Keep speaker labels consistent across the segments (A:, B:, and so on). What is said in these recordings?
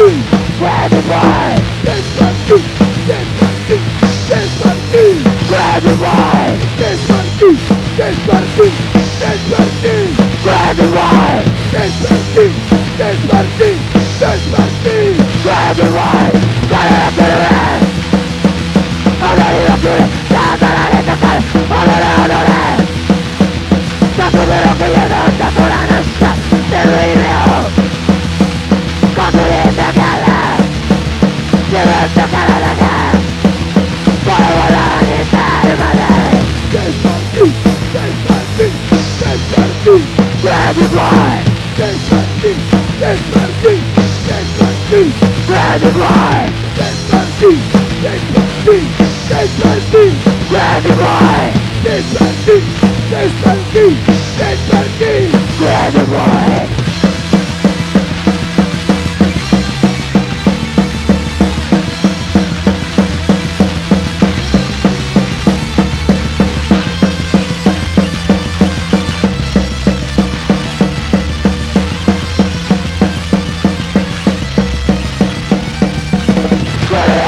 A: Grab the ride! This one too! This one too! Grab the ride! This one too! This one too! Grab the ride! This one too! This one too! Grab the ride! Right up the ride! I'm not here to do it! I'm not here to fight! I'm not here to do it! That's me, stand by me, grab your blind. Stand by me, stand by me, stand by me, grab your blind. Stand by me, stand by me, stand by me, grab your blind. Stand by me, stand by me, stand by me, grab your blind.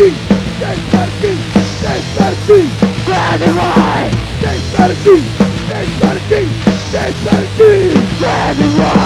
A: desperti, desperti, desperti, Brandywine! Desperti, desperti, desperti, Brandywine!